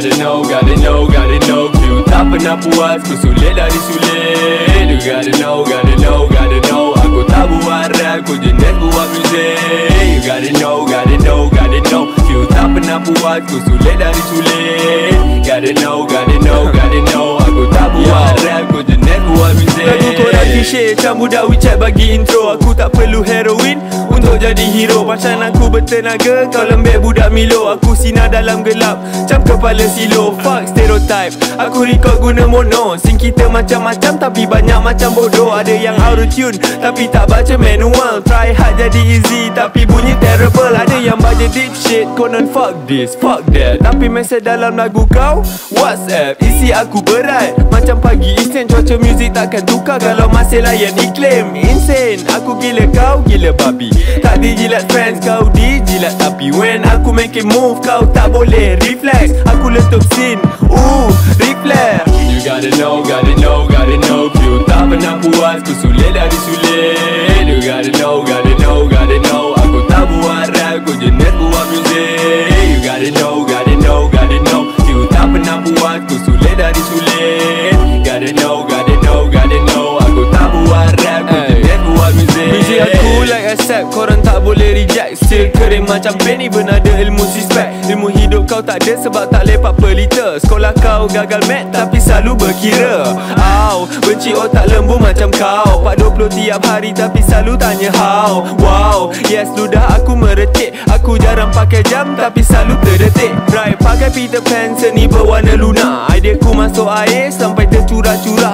gotta know, gotta know, gotta know. You tak pernah puas, ku sulit dari sulit. You gotta know, gotta know, gotta know. Aku tak buat rap, ku jenis buat muzik You gotta know, gotta know, gotta know. You tak pernah puas, ku sulit dari sulit. Gotta know, gotta know, gotta know. Aku tak buat rap, ku jenis buat muzik Lagu korang kisah Macam budak WeChat bagi intro. Aku tak perlu Untuk jadi hero. Macam aku bertenaga Kau lembek budak Milo. Aku sinar dalam gelap Macam kepala silo. Fuck stereotype Aku record guna mono. Sing kita macam-macam Tapi banyak macam bodoh. Ada yang auto tune Tapi tak baca manual. Try hard jadi easy Tapi bunyi terrible. Ada yang baca deep shit Konon fuck this, fuck that. Tapi message dalam lagu kau WhatsApp Isi aku berat Macam pagi Isnin Cuaca muzik takkan tukar Kalau masih layan iklim. Insane Aku gila kau gila babi. Tak dijilat friends Kau dijilat tapi. When aku make it move Kau tak boleh reflex. Aku letup scene Ooh reflex. You gotta know, gotta know, gotta know. You tak pernah puas, ku sulit dari sulit. You gotta know, gotta know, gotta know. Aku tak buat rap, ku jenis buat muzik You gotta know, gotta know, gotta know. You tak pernah puas, ku sulit dari sulit Gotta know, gotta know, gotta know. Aku tak buat rap, ku Ay. jenis buat muzik Muzik aku like accept Korang tak boleh reject. Still kering macam pen Even ada ilmu suspect. Ilmu hidup kau tak ada Sebab tak lepak per liter. Sekolah kau gagal mat Tapi selalu berkira. Aw Benci otak lembu macam kau. 420 tiap hari Tapi selalu tanya how. Wow Yes ludah aku merecik. Aku jarang pakai jam Tapi selalu terdetik. Right Pakai Peter Pan Seni berwarna lunar Ideaku masuk air Sampai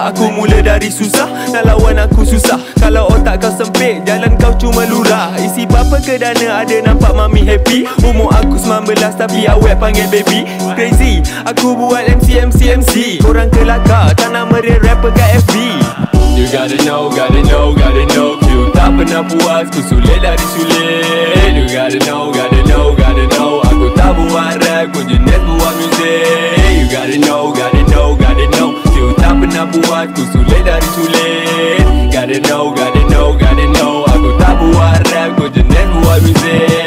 Aku mula dari susah Nak lawan aku susah. Kalau otak kau sempit Jalan kau cuma lurah. Isi bapa ke dana Ada nampak mami happy. Umur aku 19 Tapi awet panggil baby. Crazy Aku buat MC MC MC Korang kelakar Tak nak meriah rapper kat FB You gotta know, gotta know, gotta know You tak pernah puas, ku sulit dari sulit. You gotta know, pernah puas, ku sulit dari sulit. Gotta know, gotta know, gotta know. Aku tak buat rap, ku jenis buat muzik